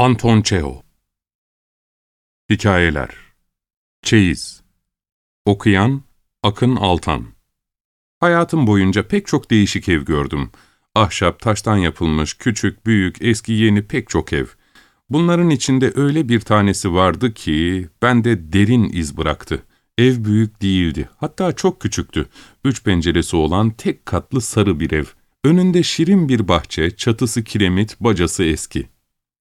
Anton Çehov Hikayeler Çeyiz Okuyan Akın Altan Hayatım boyunca pek çok değişik ev gördüm. Ahşap, taştan yapılmış, küçük, büyük, eski, yeni pek çok ev. Bunların içinde öyle bir tanesi vardı ki bende derin iz bıraktı. Ev büyük değildi, hatta çok küçüktü. Üç penceresi olan tek katlı sarı bir ev. Önünde şirin bir bahçe, çatısı kiremit, bacası eski.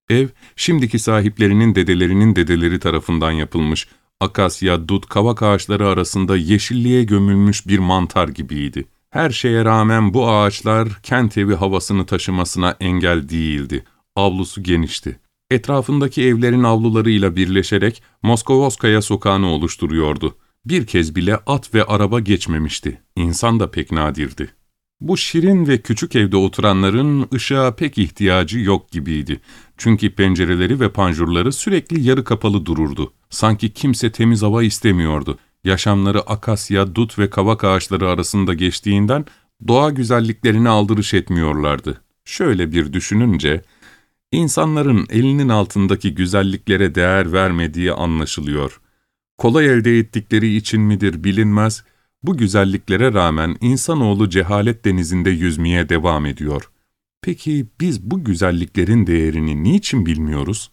Ev, şimdiki sahiplerinin dedelerinin dedeleri tarafından yapılmış, akasya, dut, kavak ağaçları arasında yeşilliğe gömülmüş bir mantar gibiydi. Her şeye rağmen bu ağaçlar kent evi havasını taşımasına engel değildi. Avlusu genişti. Etrafındaki evlerin avlularıyla birleşerek Moskovoskaya sokağını oluşturuyordu. Bir kez bile at ve araba geçmemişti. İnsan da pek nadirdi. Bu şirin ve küçük evde oturanların ışığa pek ihtiyacı yok gibiydi. Çünkü pencereleri ve panjurları sürekli yarı kapalı dururdu. Sanki kimse temiz hava istemiyordu. Yaşamları akasya, dut ve kavak ağaçları arasında geçtiğinden doğa güzelliklerini aldırış etmiyorlardı. Şöyle bir düşününce, insanların elinin altındaki güzelliklere değer vermediği anlaşılıyor. Kolay elde ettikleri için midir bilinmez, bu güzelliklere rağmen insanoğlu cehalet denizinde yüzmeye devam ediyor. Peki biz bu güzelliklerin değerini niçin bilmiyoruz?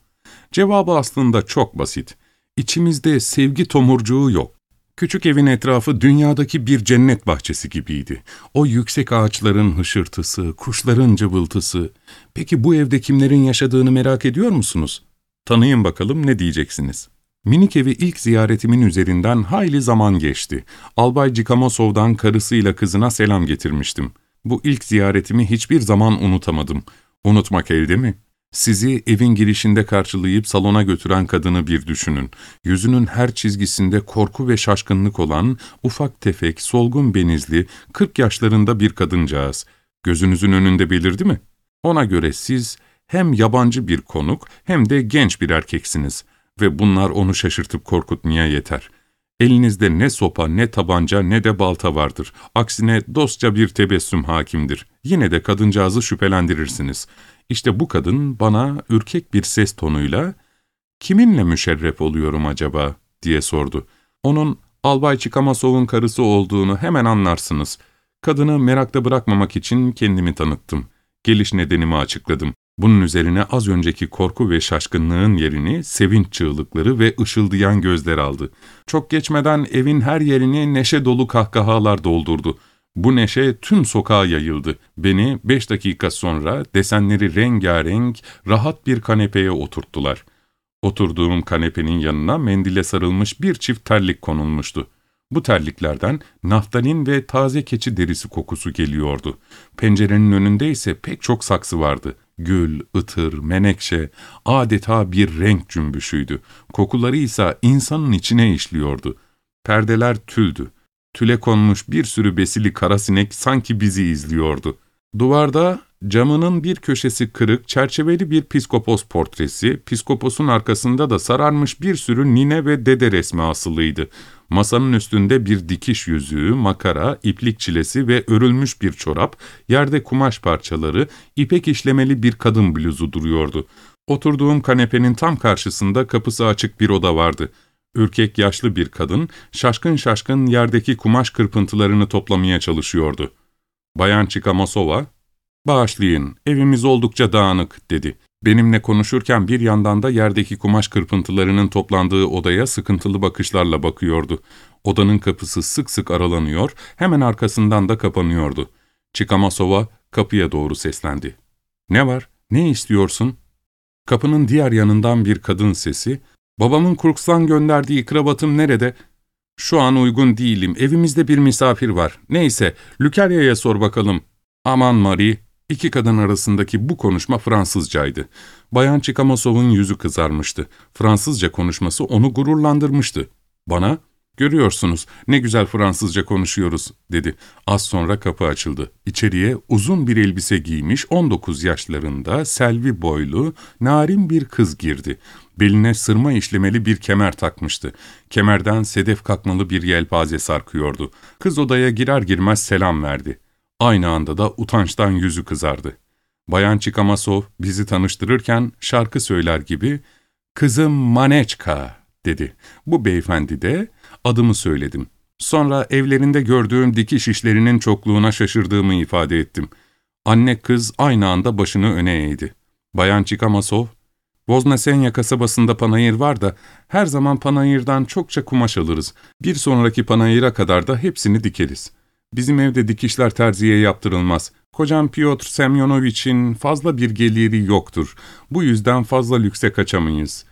Cevabı aslında çok basit. İçimizde sevgi tomurcuğu yok. Küçük evin etrafı dünyadaki bir cennet bahçesi gibiydi. O yüksek ağaçların hışırtısı, kuşların cıvıltısı. Peki bu evde kimlerin yaşadığını merak ediyor musunuz? Tanıyın bakalım ne diyeceksiniz? Minik evi ilk ziyaretimin üzerinden hayli zaman geçti. Albay Cikamasov'dan karısıyla kızına selam getirmiştim. Bu ilk ziyaretimi hiçbir zaman unutamadım. Unutmak elde mi? Sizi evin girişinde karşılayıp salona götüren kadını bir düşünün. Yüzünün her çizgisinde korku ve şaşkınlık olan, ufak tefek, solgun benizli, kırk yaşlarında bir kadıncağız. Gözünüzün önünde belirdi mi? Ona göre siz hem yabancı bir konuk hem de genç bir erkeksiniz.'' Ve bunlar onu şaşırtıp korkutmaya yeter. Elinizde ne sopa, ne tabanca, ne de balta vardır. Aksine dostça bir tebessüm hakimdir. Yine de kadıncağızı şüphelendirirsiniz. İşte bu kadın bana ürkek bir ses tonuyla, ''Kiminle müşerref oluyorum acaba?'' diye sordu. Onun Albay Çikamasov'un karısı olduğunu hemen anlarsınız. Kadını merakta bırakmamak için kendimi tanıttım. Geliş nedenimi açıkladım. Bunun üzerine az önceki korku ve şaşkınlığın yerini sevinç çığlıkları ve ışıldayan gözler aldı. Çok geçmeden evin her yerini neşe dolu kahkahalar doldurdu. Bu neşe tüm sokağa yayıldı. Beni beş dakika sonra desenleri rengarenk, rahat bir kanepeye oturttular. Oturduğum kanepenin yanına mendile sarılmış bir çift terlik konulmuştu. Bu terliklerden naftalin ve taze keçi derisi kokusu geliyordu. Pencerenin önünde ise pek çok saksı vardı. Gül, ıtır, menekşe adeta bir renk cümbüşüydü. Kokuları ise insanın içine işliyordu. Perdeler tüldü. Tüle konmuş bir sürü besili karasinek sanki bizi izliyordu. Duvarda camının bir köşesi kırık, çerçeveli bir piskopos portresi, piskoposun arkasında da sararmış bir sürü nine ve dede resmi asılıydı. Masanın üstünde bir dikiş yüzüğü, makara, iplik çilesi ve örülmüş bir çorap, yerde kumaş parçaları, ipek işlemeli bir kadın bluzu duruyordu. Oturduğum kanepenin tam karşısında kapısı açık bir oda vardı. Ürkek yaşlı bir kadın, şaşkın şaşkın yerdeki kumaş kırpıntılarını toplamaya çalışıyordu. Bayan Çikamasova, ''Bağışlayın, evimiz oldukça dağınık.'' dedi. Benimle konuşurken bir yandan da yerdeki kumaş kırpıntılarının toplandığı odaya sıkıntılı bakışlarla bakıyordu. Odanın kapısı sık sık aralanıyor, hemen arkasından da kapanıyordu. Çikamasova kapıya doğru seslendi. ''Ne var, ne istiyorsun?'' Kapının diğer yanından bir kadın sesi, ''Babamın Kurks'tan gönderdiği kravatım nerede?'' ''Şu an uygun değilim, evimizde bir misafir var. Neyse, Lükerya'ya sor bakalım.'' ''Aman Marie, İki kadın arasındaki bu konuşma Fransızcaydı. Bayan Çikamasov'un yüzü kızarmıştı. Fransızca konuşması onu gururlandırmıştı. Bana, ''Görüyorsunuz, ne güzel Fransızca konuşuyoruz.'' dedi. Az sonra kapı açıldı. İçeriye uzun bir elbise giymiş 19 yaşlarında, selvi boylu, narin bir kız girdi. Beline sırma işlemeli bir kemer takmıştı. Kemerden sedef kakmalı bir yelpaze sarkıyordu. Kız odaya girer girmez selam verdi. Aynı anda da utançtan yüzü kızardı. Bayan Çikamasov bizi tanıştırırken şarkı söyler gibi ''Kızım Maneçka'' dedi. Bu beyefendi de adımı söyledim. Sonra evlerinde gördüğüm dikiş işlerinin çokluğuna şaşırdığımı ifade ettim. Anne kız aynı anda başını öne eğdi. Bayan Çikamasov, Voznasenya kasabasında panayır var da her zaman panayırdan çokça kumaş alırız. Bir sonraki panayıra kadar da hepsini dikeriz. Bizim evde dikişler terziye yaptırılmaz. Kocam Piotr Semyonovich'in fazla bir geliri yoktur. Bu yüzden fazla lükse kaçamayız.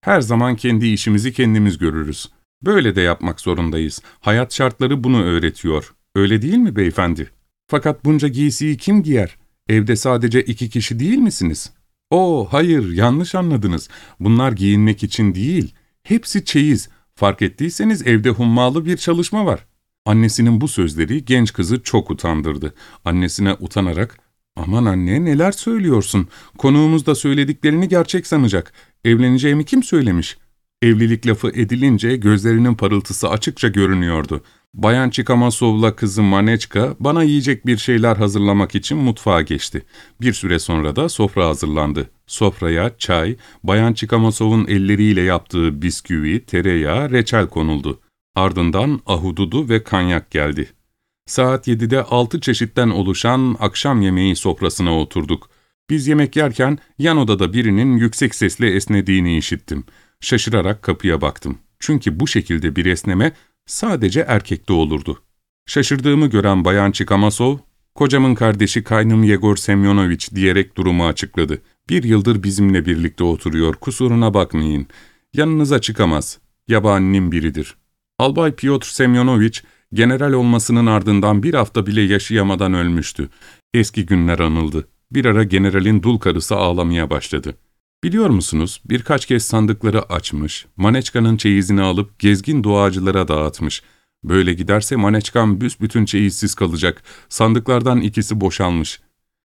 Her zaman kendi işimizi kendimiz görürüz. Böyle de yapmak zorundayız. Hayat şartları bunu öğretiyor. Öyle değil mi beyefendi? Fakat bunca giysiyi kim giyer? Evde sadece iki kişi değil misiniz? Oo, hayır, yanlış anladınız. Bunlar giyinmek için değil. Hepsi çeyiz. Fark ettiyseniz evde hummalı bir çalışma var. Annesinin bu sözleri genç kızı çok utandırdı. Annesine utanarak, ''Aman anne neler söylüyorsun? Konuğumuz da söylediklerini gerçek sanacak. Evleneceğimi kim söylemiş?'' Evlilik lafı edilince gözlerinin parıltısı açıkça görünüyordu. Bayan Çikamasov'la kızı Maneçka bana yiyecek bir şeyler hazırlamak için mutfağa geçti. Bir süre sonra da sofra hazırlandı. Sofraya çay, Bayan Çikamasov'un elleriyle yaptığı bisküvi, tereyağı, reçel konuldu. Ardından ahududu ve kanyak geldi. Saat 7'de altı çeşitten oluşan akşam yemeği sofrasına oturduk. Biz yemek yerken yan odada birinin yüksek sesle esnediğini işittim. Şaşırarak kapıya baktım. Çünkü bu şekilde bir esneme sadece erkekte olurdu. Şaşırdığımı gören Bayan Çikamasov, kocamın kardeşi kaynım Yegor Semyonovich diyerek durumu açıkladı. Bir yıldır bizimle birlikte oturuyor, kusuruna bakmayın. Yanınıza çıkamaz. Yabaninin biridir. Albay Piotr Semyonovich, general olmasının ardından bir hafta bile yaşayamadan ölmüştü. Eski günler anıldı. Bir ara generalin dul karısı ağlamaya başladı. Biliyor musunuz, birkaç kez sandıkları açmış, Maneçka'nın çeyizini alıp gezgin doğacılara dağıtmış. Böyle giderse Maneçkam büsbütün çeyizsiz kalacak, sandıklardan ikisi boşalmış.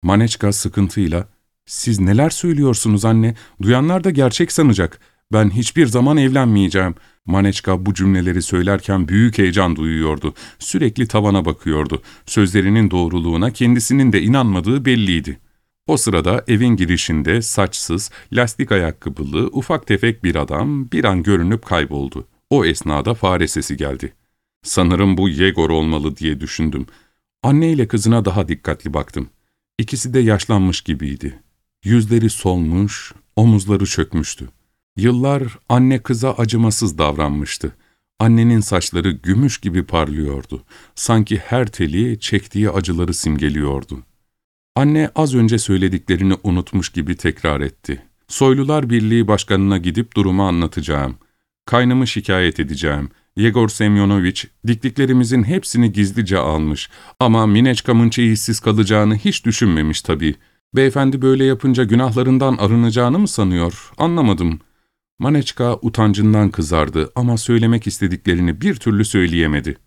Maneçka sıkıntıyla, ''Siz neler söylüyorsunuz anne, duyanlar da gerçek sanacak. Ben hiçbir zaman evlenmeyeceğim.'' Maneçka bu cümleleri söylerken büyük heyecan duyuyordu. Sürekli tavana bakıyordu. Sözlerinin doğruluğuna kendisinin de inanmadığı belliydi. O sırada evin girişinde saçsız, lastik ayakkabılı, ufak tefek bir adam bir an görünüp kayboldu. O esnada fare sesi geldi. Sanırım bu Yegor olmalı diye düşündüm. Anne ile kızına daha dikkatli baktım. İkisi de yaşlanmış gibiydi. Yüzleri solmuş, omuzları çökmüştü. Yıllar anne kıza acımasız davranmıştı. Annenin saçları gümüş gibi parlıyordu. Sanki her teli çektiği acıları simgeliyordu. Anne az önce söylediklerini unutmuş gibi tekrar etti. Soylular Birliği Başkanı'na gidip durumu anlatacağım. Kaynımı şikayet edeceğim. Yegor Semyonovich diktiklerimizin hepsini gizlice almış ama Mineçkam'ın çeyizsiz kalacağını hiç düşünmemiş tabii. Beyefendi böyle yapınca günahlarından arınacağını mı sanıyor? Anlamadım. Maneçka utancından kızardı ama söylemek istediklerini bir türlü söyleyemedi.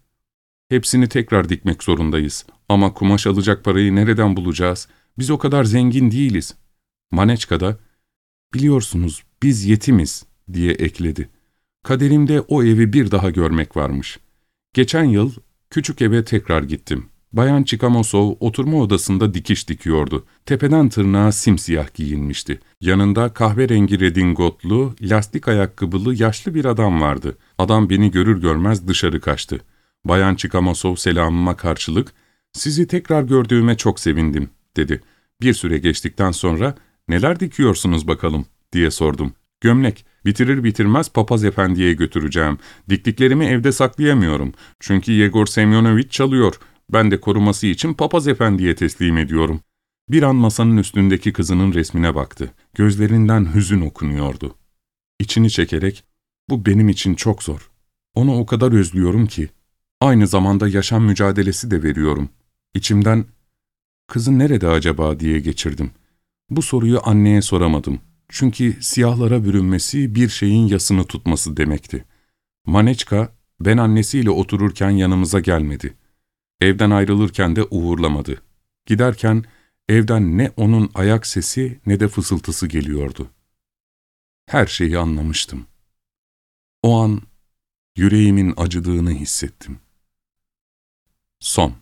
Hepsini tekrar dikmek zorundayız. Ama kumaş alacak parayı nereden bulacağız? Biz o kadar zengin değiliz. Maneçka da, biliyorsunuz biz yetimiz diye ekledi. Kaderimde o evi bir daha görmek varmış. Geçen yıl küçük eve tekrar gittim. Bayan Çikamosov oturma odasında dikiş dikiyordu. Tepeden tırnağa simsiyah giyinmişti. Yanında kahverengi redingotlu, lastik ayakkabılı yaşlı bir adam vardı. Adam beni görür görmez dışarı kaçtı. Bayan Çikamasov selamıma karşılık, ''Sizi tekrar gördüğüme çok sevindim.'' dedi. Bir süre geçtikten sonra, ''Neler dikiyorsunuz bakalım?'' diye sordum. ''Gömlek, bitirir bitirmez papaz efendiye götüreceğim. Diktiklerimi evde saklayamıyorum. Çünkü Yegor Semyonovich çalıyor. Ben de koruması için papaz efendiye teslim ediyorum.'' Bir an masanın üstündeki kızının resmine baktı. Gözlerinden hüzün okunuyordu. İçini çekerek, ''Bu benim için çok zor. Onu o kadar özlüyorum ki.'' Aynı zamanda yaşam mücadelesi de veriyorum. İçimden, kızın nerede acaba diye geçirdim. Bu soruyu anneye soramadım. Çünkü siyahlara bürünmesi bir şeyin yasını tutması demekti. Maneçka, ben annesiyle otururken yanımıza gelmedi. Evden ayrılırken de uğurlamadı. Giderken evden ne onun ayak sesi ne de fısıltısı geliyordu. Her şeyi anlamıştım. O an yüreğimin acıdığını hissettim. Son